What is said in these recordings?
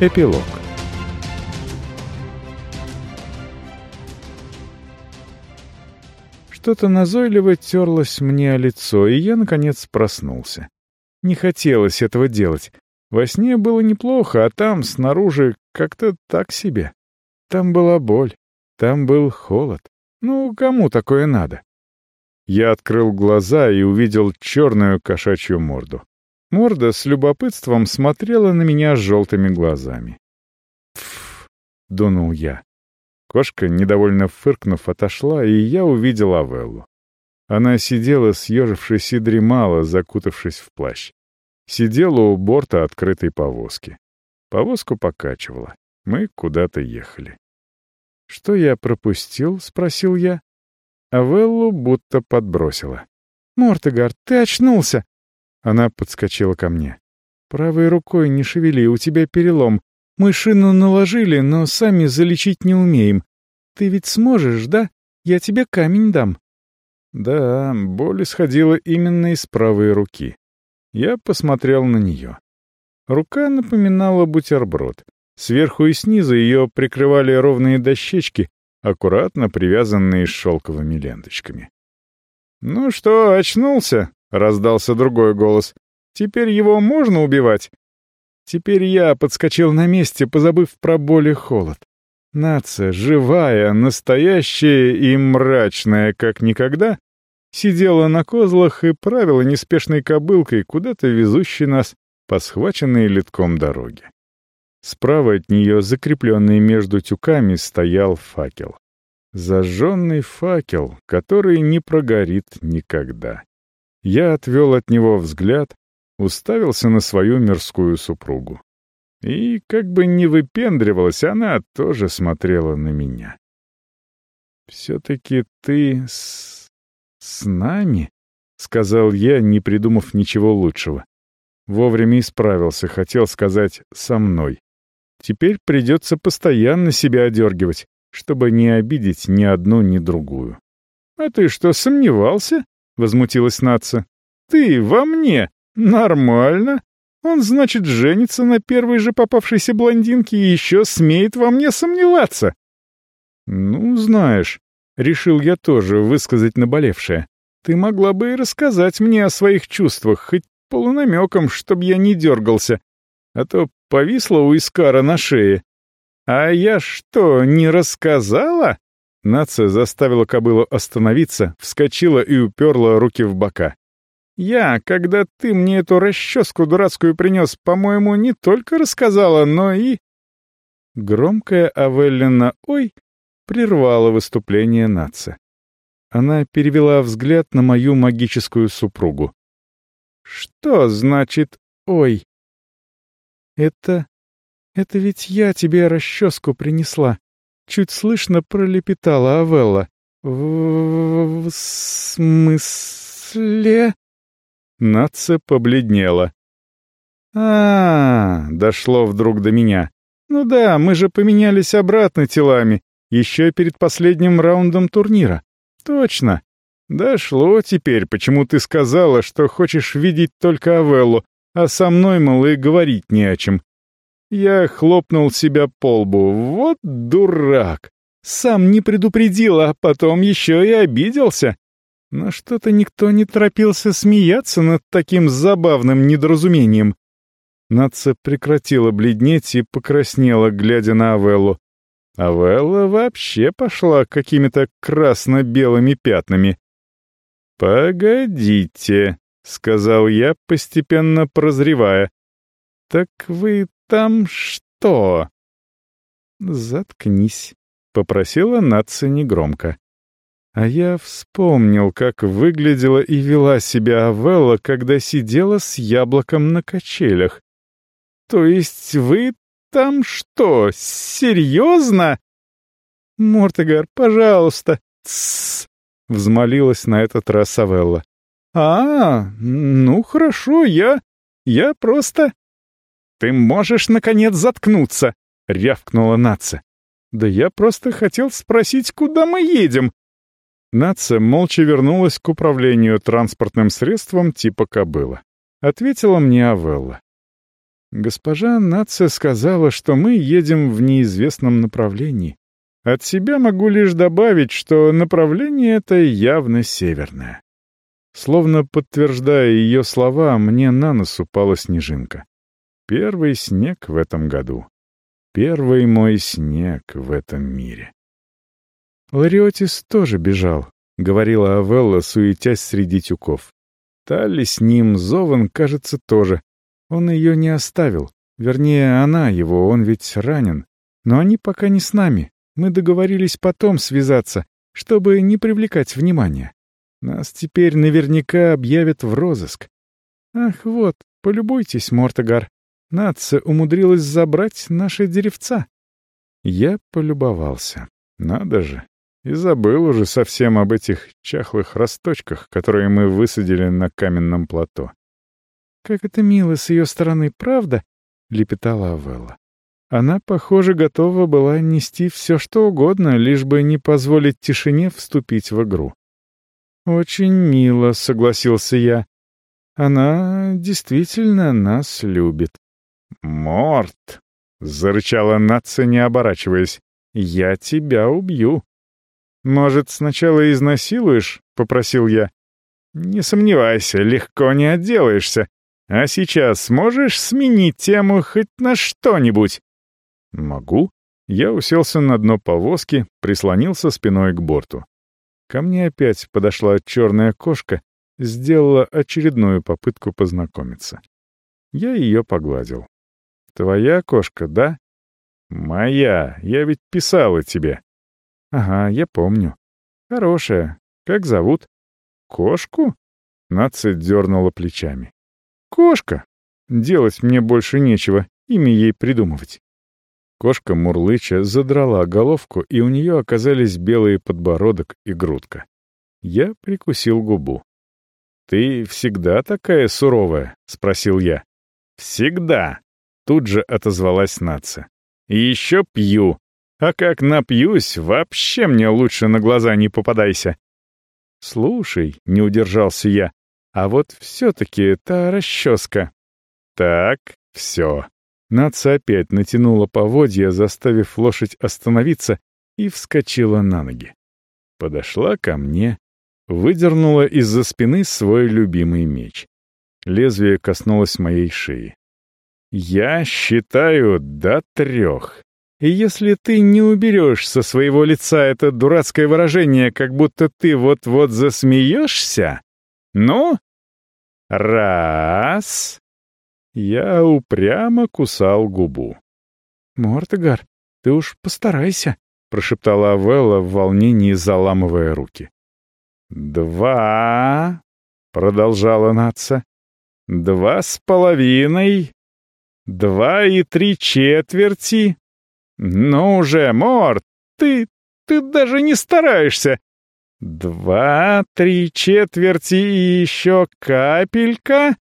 Эпилог Что-то назойливо терлось мне о лицо, и я, наконец, проснулся. Не хотелось этого делать. Во сне было неплохо, а там, снаружи, как-то так себе. Там была боль, там был холод. Ну, кому такое надо? Я открыл глаза и увидел черную кошачью морду. Морда с любопытством смотрела на меня желтыми глазами. «Пф!» — дунул я. Кошка, недовольно фыркнув, отошла, и я увидел Авеллу. Она сидела, съежившись и дремала, закутавшись в плащ. Сидела у борта открытой повозки. Повозку покачивала. Мы куда-то ехали. «Что я пропустил?» — спросил я. Авеллу будто подбросила. «Мортегар, ты очнулся!» Она подскочила ко мне. «Правой рукой не шевели, у тебя перелом. Мы шину наложили, но сами залечить не умеем. Ты ведь сможешь, да? Я тебе камень дам». Да, боль исходила именно из правой руки. Я посмотрел на нее. Рука напоминала бутерброд. Сверху и снизу ее прикрывали ровные дощечки, аккуратно привязанные шелковыми ленточками. «Ну что, очнулся?» — раздался другой голос. «Теперь его можно убивать?» Теперь я подскочил на месте, позабыв про боль и холод. Нация, живая, настоящая и мрачная, как никогда, сидела на козлах и правила неспешной кобылкой, куда-то везущей нас по схваченной литком дороге. Справа от нее, закрепленный между тюками, стоял факел. Зажженный факел, который не прогорит никогда. Я отвел от него взгляд, уставился на свою мирскую супругу. И, как бы не выпендривалась, она тоже смотрела на меня. «Все-таки ты с... с нами?» — сказал я, не придумав ничего лучшего. Вовремя исправился, хотел сказать «со мной». Теперь придется постоянно себя одергивать, чтобы не обидеть ни одну, ни другую. «А ты что, сомневался?» — возмутилась Наца. «Ты во мне? Нормально. Он, значит, женится на первой же попавшейся блондинке и еще смеет во мне сомневаться». «Ну, знаешь», — решил я тоже высказать наболевшее. «Ты могла бы и рассказать мне о своих чувствах, хоть полунамеком, чтоб я не дергался, а то повисла у Искара на шее. А я что, не рассказала?» Нация заставила кобылу остановиться, вскочила и уперла руки в бока. «Я, когда ты мне эту расческу дурацкую принес, по-моему, не только рассказала, но и...» Громкая Авеллина «Ой» прервала выступление Наца. Она перевела взгляд на мою магическую супругу. «Что значит «ой»?» «Это... это ведь я тебе расческу принесла», — чуть слышно пролепетала Авелла. «В... в смысле...» Наца побледнела. а, -а, -а дошло вдруг до меня. «Ну да, мы же поменялись обратно телами, еще перед последним раундом турнира. Точно. Дошло теперь, почему ты сказала, что хочешь видеть только Авеллу, а со мной, мол, и говорить не о чем. Я хлопнул себя по лбу. Вот дурак! Сам не предупредил, а потом еще и обиделся. Но что-то никто не торопился смеяться над таким забавным недоразумением. Наца прекратила бледнеть и покраснела, глядя на Авеллу. Авелла вообще пошла какими-то красно-белыми пятнами. «Погодите», — сказал я, постепенно прозревая. «Так вы там что?» «Заткнись», — попросила Натса негромко. А я вспомнил, как выглядела и вела себя Авелла, когда сидела с яблоком на качелях. «То есть вы там что, серьезно?» «Мортегар, пожалуйста!» «Тссс!» — взмолилась на этот раз Авелла. «А, ну хорошо, я... я просто...» «Ты можешь, наконец, заткнуться!» — рявкнула Наца. «Да я просто хотел спросить, куда мы едем?» Наца молча вернулась к управлению транспортным средством типа кобыла. Ответила мне Авелла. Госпожа Нация сказала, что мы едем в неизвестном направлении. От себя могу лишь добавить, что направление это явно северное. Словно подтверждая ее слова, мне на нос упала снежинка. Первый снег в этом году. Первый мой снег в этом мире. Лариотис тоже бежал, — говорила Авелла, суетясь среди тюков. Талли с ним, Зован, кажется, тоже. Он ее не оставил. Вернее, она его, он ведь ранен. Но они пока не с нами. Мы договорились потом связаться, чтобы не привлекать внимания. Нас теперь наверняка объявят в розыск. Ах, вот, полюбуйтесь, Мортогар. Нация умудрилась забрать наши деревца. Я полюбовался. Надо же, и забыл уже совсем об этих чахлых росточках, которые мы высадили на каменном плато. «Как это мило с ее стороны, правда?» — лепетала Авелла. Она, похоже, готова была нести все, что угодно, лишь бы не позволить тишине вступить в игру. «Очень мило», — согласился я. «Она действительно нас любит». «Морт!» — зарычала Натса, не оборачиваясь. «Я тебя убью». «Может, сначала изнасилуешь?» — попросил я. «Не сомневайся, легко не отделаешься. А сейчас сможешь сменить тему хоть на что-нибудь?» «Могу». Я уселся на дно повозки, прислонился спиной к борту. Ко мне опять подошла черная кошка, сделала очередную попытку познакомиться. Я ее погладил. «Твоя кошка, да?» «Моя, я ведь писала тебе». «Ага, я помню. Хорошая. Как зовут?» «Кошку?» Нация дернула плечами. «Кошка! Делать мне больше нечего, имя ей придумывать». Кошка Мурлыча задрала головку, и у нее оказались белый подбородок и грудка. Я прикусил губу. «Ты всегда такая суровая?» — спросил я. «Всегда!» — тут же отозвалась нация. «И еще пью. А как напьюсь, вообще мне лучше на глаза не попадайся. Слушай, не удержался я, а вот все-таки та расческа. Так, все. Наца опять натянула поводья, заставив лошадь остановиться, и вскочила на ноги. Подошла ко мне, выдернула из-за спины свой любимый меч. Лезвие коснулось моей шеи. «Я считаю до трех. И если ты не уберешь со своего лица это дурацкое выражение, как будто ты вот-вот засмеешься, ну, раз...» Я упрямо кусал губу. «Мортегар, ты уж постарайся», — прошептала Авелла в волнении, заламывая руки. «Два...» — продолжала Натса. «Два с половиной...» «Два и три четверти...» «Ну уже, Морт, ты... ты даже не стараешься!» «Два, три четверти и еще капелька...»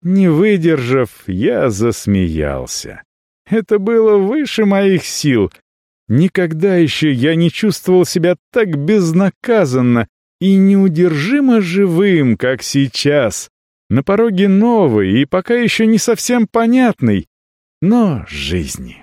Не выдержав, я засмеялся. Это было выше моих сил. Никогда еще я не чувствовал себя так безнаказанно и неудержимо живым, как сейчас. На пороге новой и пока еще не совсем понятной, но жизни.